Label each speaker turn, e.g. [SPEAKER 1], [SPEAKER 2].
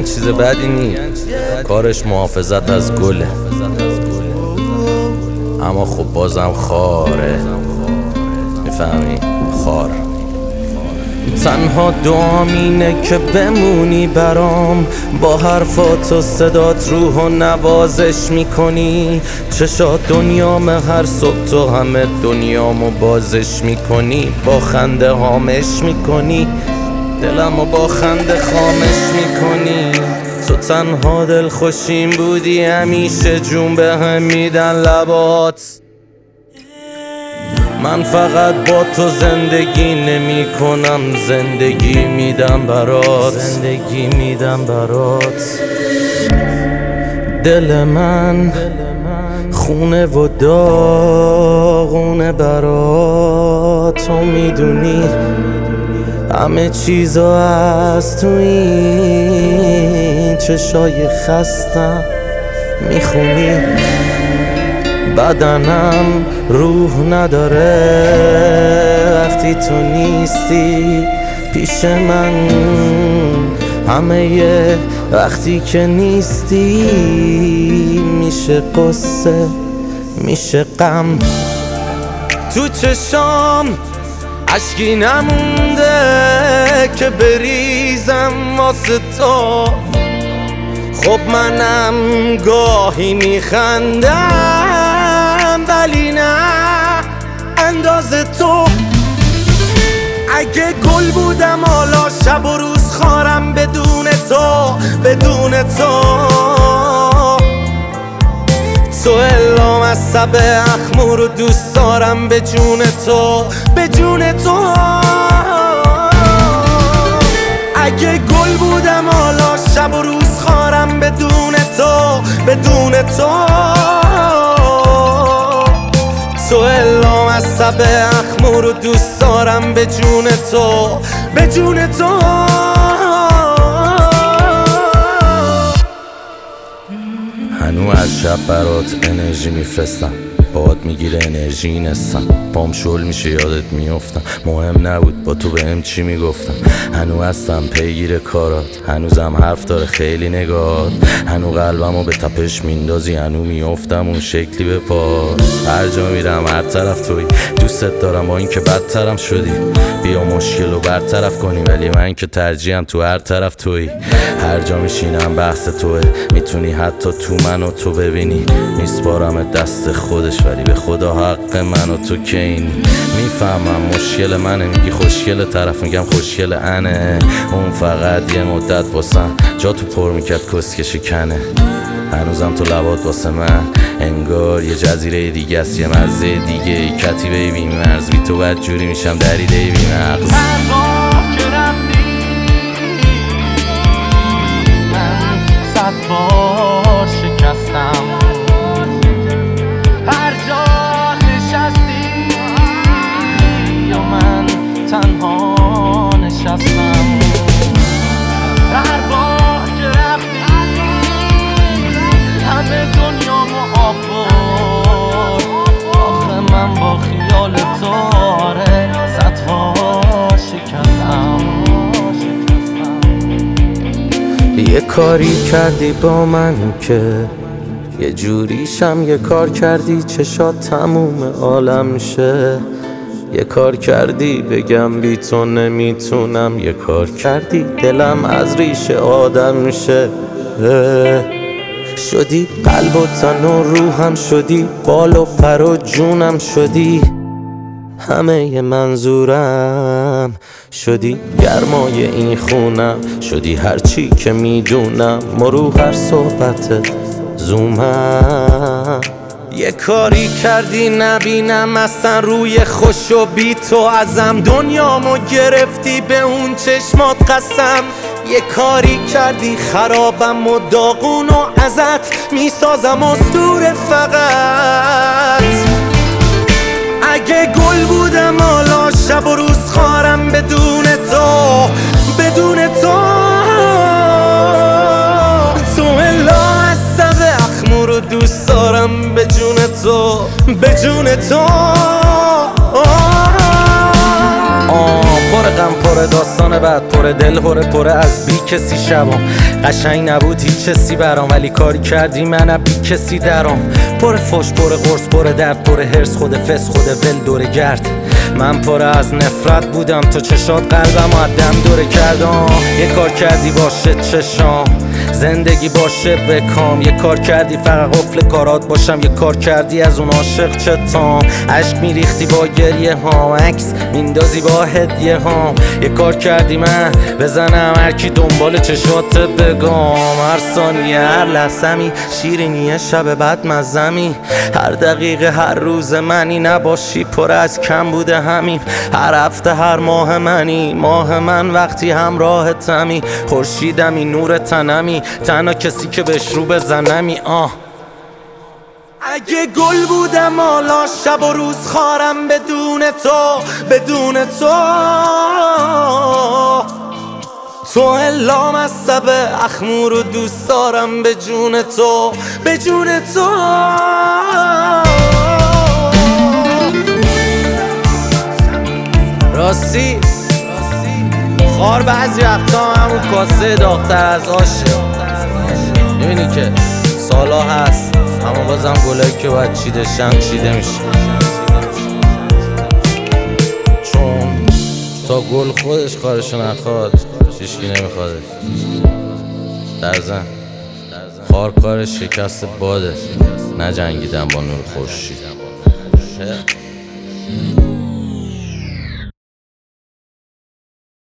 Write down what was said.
[SPEAKER 1] میگن چیز بدی نی کارش محافظت از گله. اما خب بازم خاره. می‌فهمی؟ خار. تنها دعام اینه که بمونی برام. با حرفات و صدات روح و نوازش می‌کنی. چشات دنیام هر صبح تو همه دنیامو بازش می‌کنی. با خنده هامش می‌کنی. دلمو با خنده خامش می‌کنی. تو تنها دل خوشیم بودی همیشه جون به هم میدن لبات. من فقط با تو زندگی نمی کنم زندگی میدم برات. زندگی میدم برات. دل من خونه و داغونه برات. تو می‌دونی همه چیزا از تو این چشای خستم می‌خونی. بدنم روح نداره. وقتی تو نیستی پیش من. همه وقتی که نیستی میشه قصه میشه غم. تو چشام اشکی نمونده که بریزم واسه تو. خب منم گاهی میخندم ولی نه اندازه تو. اگه گل بودم حالا شب و روز خارم بدون تو بدون تو. تو الام از سب اخمو رو دوست دارم به جون تو. به جون تو. اگه گل بودم حالا شب و روز خارم بدون تو بدون تو. تو الام از سب اخمو رو دوست دارم به جون تو به جون تو. هنو از شب برات انرژی میفرستم. باد می‌گیره انرژی نستم. پام شل میشه یادت میفتم مهم نبود با تو بهم چی می‌گفتم. هنو هستم پیگیر کارات. هنوزم حرف داره خیلی نگات هنو قلبمو به تپش میندازی هنو میفتم اون شکلی به پا هر جا میرم هر طرف توی. دوستت دارم با اینکه بدترم شدی. بیا مشکل رو برطرف کنی ولی من که ترجیحم تو هر طرف توی. هر جا میشینم بحث توه. می‌تونی حتی تو منو تو ببینی. میسپارم دست خودش ولی به خدا حق من و تو که این می‌فهمم مشکل منه میگی خوشگل طرف میگم خوشگل انه. اون فقط یه مدت واسم جا تو پر می‌کرد کسکش کنه. هنوزم تو لبات واسه من. انگار یه جزیره دیگه است یه مرزه دیگه ای. کتیبه بی مرز بی تو بد جوری میشم دریده بی مغز.
[SPEAKER 2] صد
[SPEAKER 1] یه کاری کردی با من که یه جوریشم یه کار کردی چشات تموم عالم شه. یه کار کردی بگم بی تو نمی‌تونم یه کار کردی دلم از ریشه آدم شه. شدی قلب و تن و روحم شدی بال و پر و جونم شدی. همه منظورم شدی گرمای این خونم. شدی هرچی که می‌دونم. مرو هر صحبتت زومم. یه کاری کردی نبینم. اصلا روی خوش و بی تو ازم. دنیامو گرفتی به اون چشمات قسم. یه کاری کردی خرابم و داغون و ازت می‌سازم. استور فقط. اگه گل بودم حالا شب و روز خارم بدون تو بدون تو. تو الا از سب اخمو رو دوست دارم به جون تو به جون تو. آه. پر غم پره داستان. بعد پره دل هره پره از بی کسی شبام قشنگ نبود هیچ چسی برام ولی کاری کردی من بی کسی درام. پره فش پره قرص پره درد پره هرس خود فس خود ول دوره گرد. من پره از نفرت بودم. تو چشات قلبم و دم دوره کردم. یه کار کردی باشه چشام. زندگی باشه بکام یه کار کردی فقط قفل کارات باشم. یه کار کردی از اون عاشق چتام عشق میریختی با گریه ها عکس میندازی با هدیه ها یه کار کردی من بزنم هر کی دنبال چشات بگام. هر ثانیه هر لحظمی شیرینیه شب بعد مزمی هر دقیقه هر روز منی نباشی. پر از کم بوده همین. هر هفته هر ماه منی. ماه من وقتی همراه تمی. خورشیدمی نور تنمی. تنها کسی که بهش رو بزنمی. آه. اگه گل بودم حالا شب و روز خارم بدون تو بدون تو. تو الا مصب اخمور و دوست دارم به جون تو به جون تو. راستی. خار بعضی وقتا همون کاسه داغتر از آشه. می‌بینی که سالا هست. اما بازم گلایی که باید چیده شن چیده میشه. چون تا گل خودش کارشو نخواد هیچکی نمیخوادش در زن. خار کار شکست باده. نجنگیدن با نور خورشید.